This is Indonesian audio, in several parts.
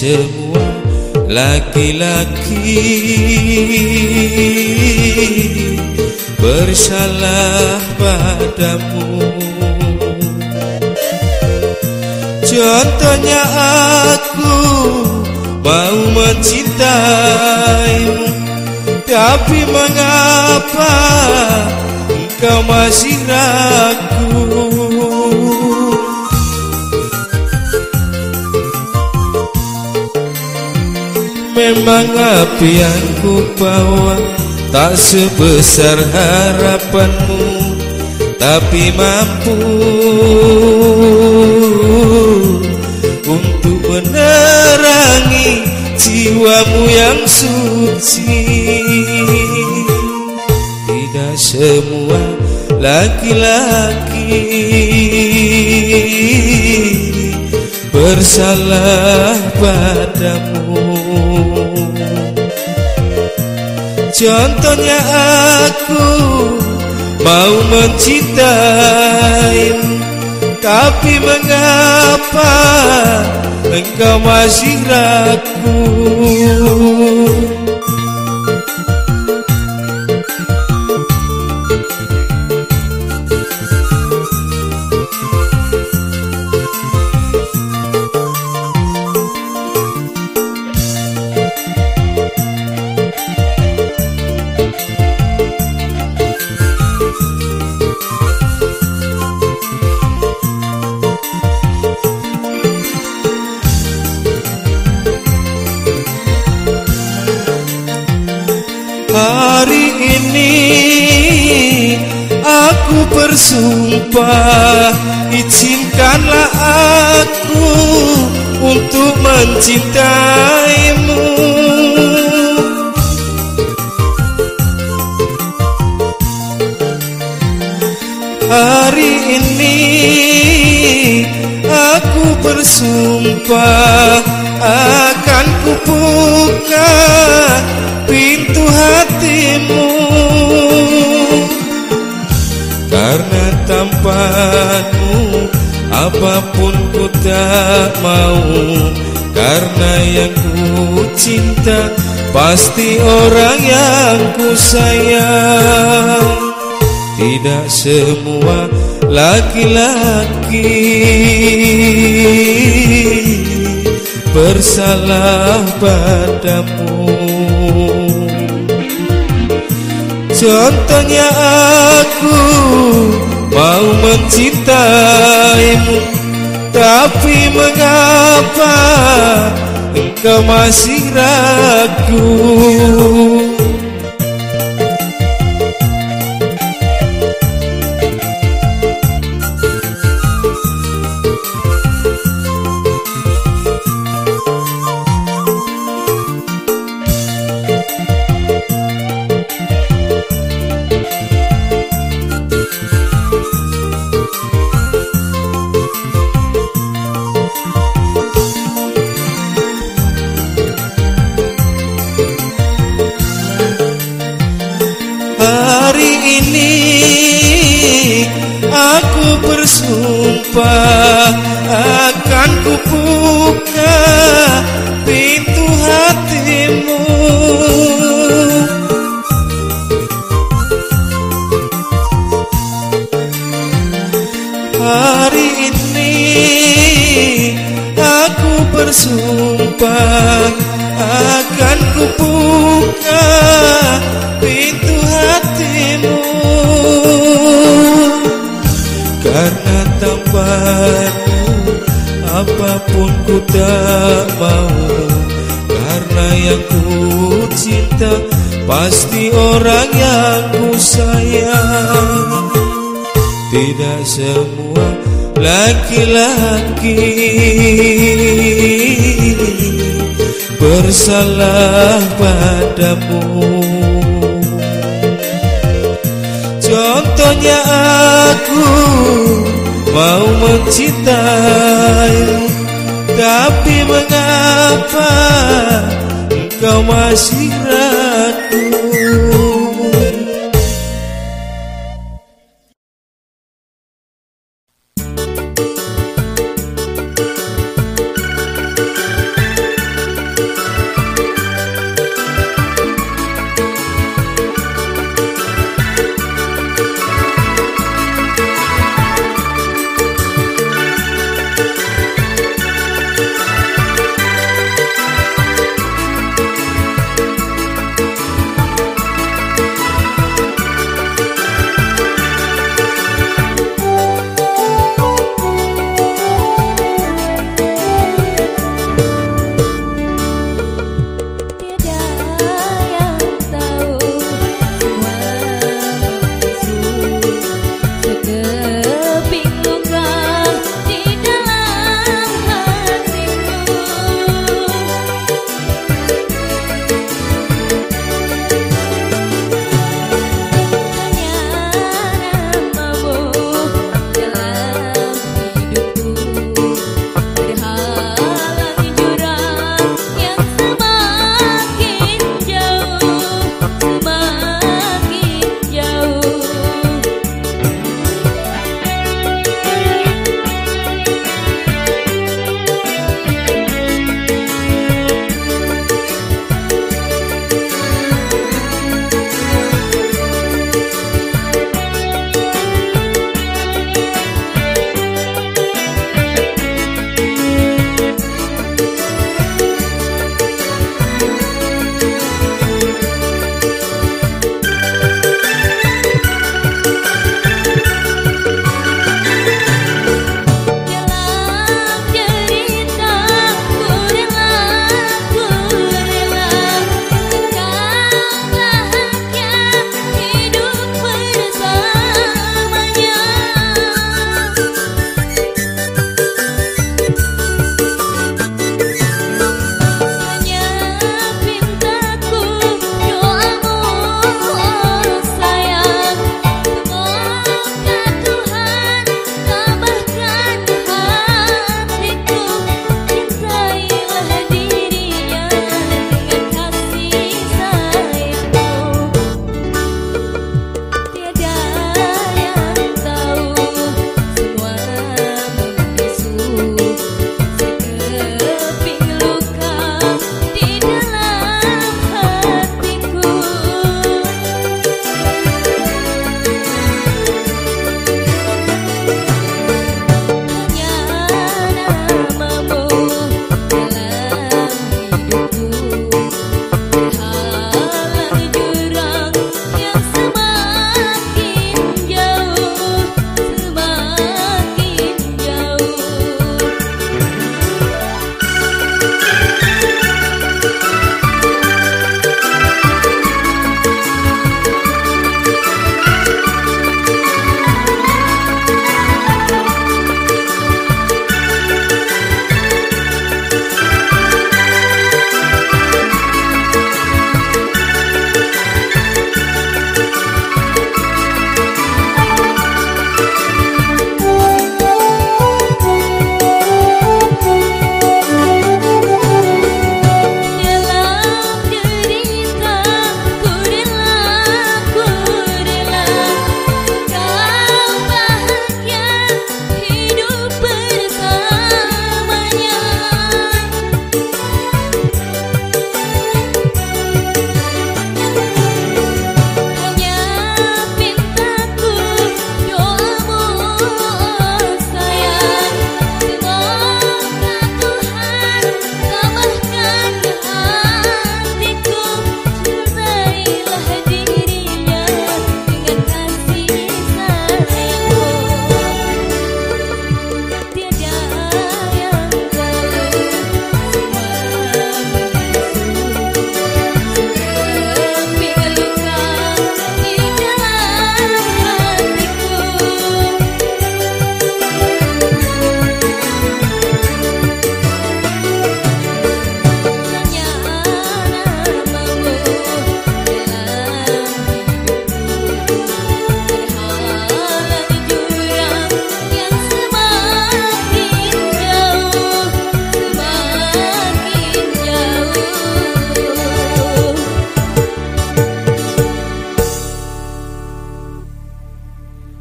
semua laki-laki bersalah padamu. Contohnya aku mau mencintaimu Tapi mengapa engkau masih ragu Memang api yang ku bawa Tak sebesar harapanmu Tapi mampu Untuk menerangi jiwamu yang suci. Tidak semua laki-laki bersalah padamu Contohnya aku mau mencintaimu Tapi mengapa engkau masih ragu bersumpah Izinkanlah aku untuk mencintaimu. Hari ini aku bersumpah tanpamu apa pun ku tak mau Karena yang ku cinta pasti orang yang ku sayang. Tidak semua laki-laki bersalah padamu. Contohnya aku mau mencintaimu Tapi mengapa engkau masih ragu bersumpah akan kubuka pintu hatimu. Hari ini aku bersumpah apa pun ku tak mau Karena yang ku cinta pasti orang yang ku sayang. Tidak semua laki-laki bersalah padamu. Contohnya aku mau mencintaimu Tapi mengapa engkau masih ragu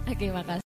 Aquí, Magas.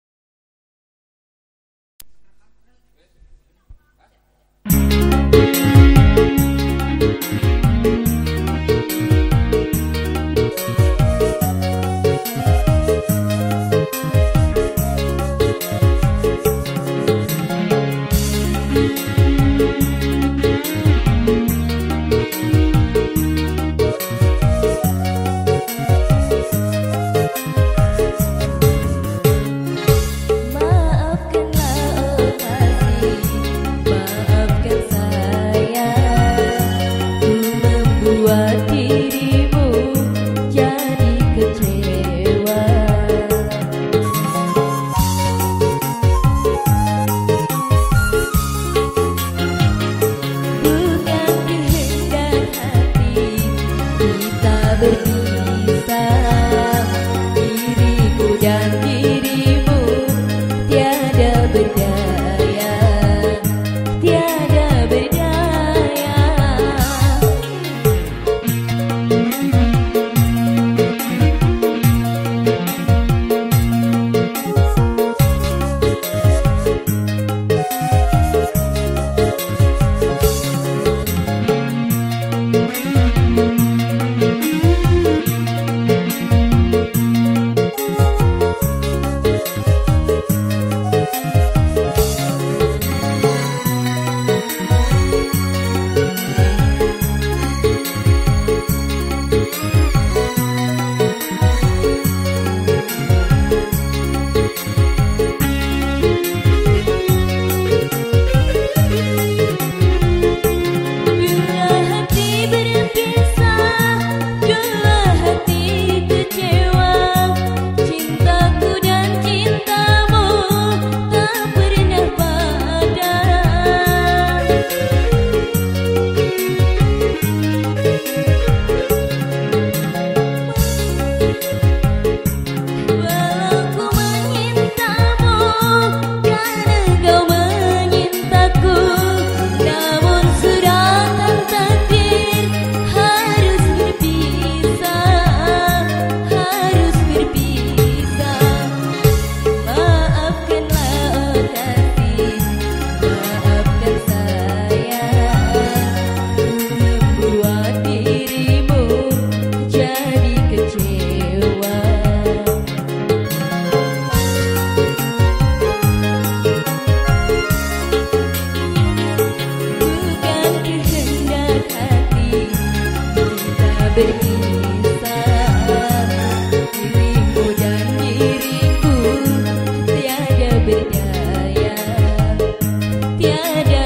Dirimu